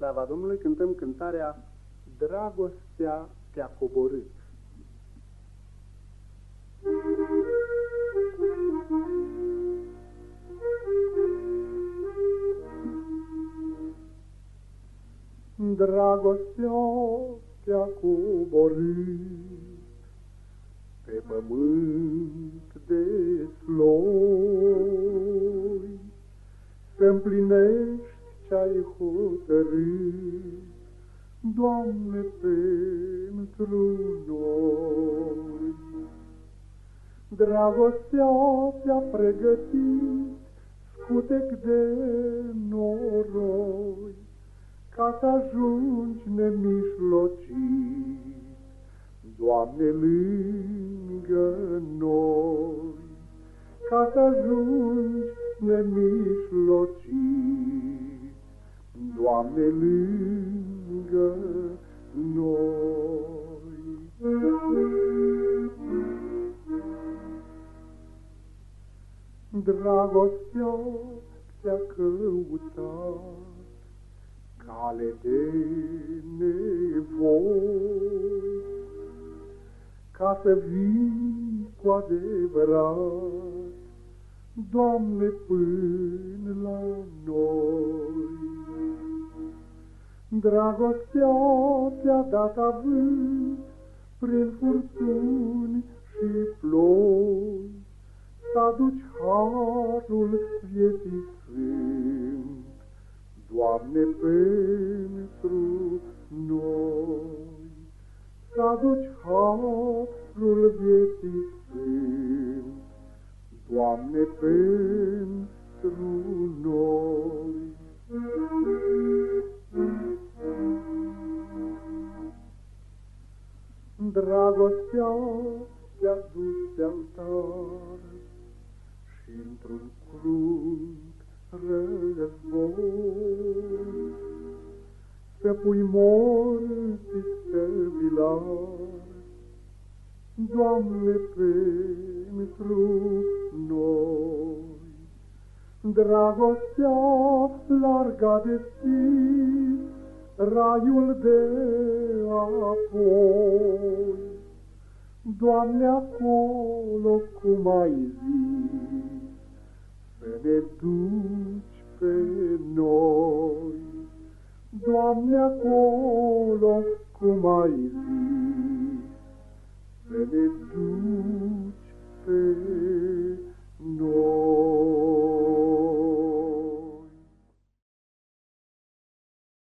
slava Domnului, cântăm cântarea Dragostea te-a coborât. Dragostea te-a coborât pe pământ de sloi, să împlinești ce-ai hotărât, Doamne, pentru noi. Dragostea ți-a pregătit scutec de noroi, ca să ajungi nemișlocit, Doamne, lângă noi, ca să ajungi nemișlocit, Doamne, lângă noi. Dragostea te-a căutat, cale de nevoi, ca să vii cu adevărat, Doamne, până la noi. Dragostea te-a dat avânt prin furtuni și ploi, să aduci harul vieții sfânt, Doamne, pentru noi. Să aduci harul vieții sfânt, Doamne, pentru Dragostea te-a dus pe altar și într-un crunt război să pui morții pe vilar, Doamne, pentru noi. Dragostea larga deschis, raiul de apoi. Doamne, acolo cum ai zis, să ne duci pe noi. Doamne, acolo cum ai zis, să ne duci